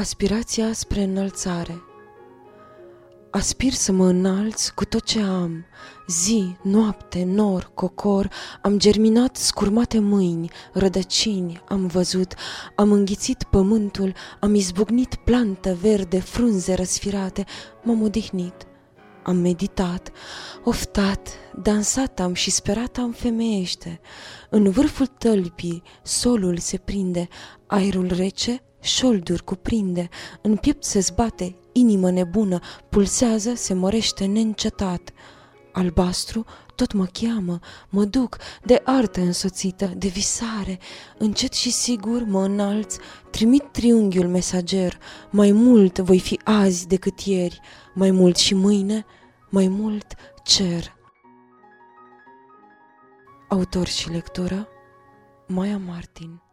Aspirația spre înălțare. Aspir să mă înalț cu tot ce am, zi, noapte, nor, cocor, am germinat scurmate mâini, rădăcini, am văzut, am înghițit pământul, am izbucnit plantă verde, frunze răsfirate, m-am odihnit, am meditat, oftat, dansat am și sperat am femeiește. În vârful tălpii solul se prinde, aerul rece șolduri cuprinde, în piept se zbate, inimă nebună, pulsează, se mărește neîncetat. Albastru tot mă cheamă, mă duc, de artă însoțită, de visare, încet și sigur mă înalț, trimit triunghiul mesager, mai mult voi fi azi decât ieri, mai mult și mâine, mai mult cer. Autor și lectură Maia Martin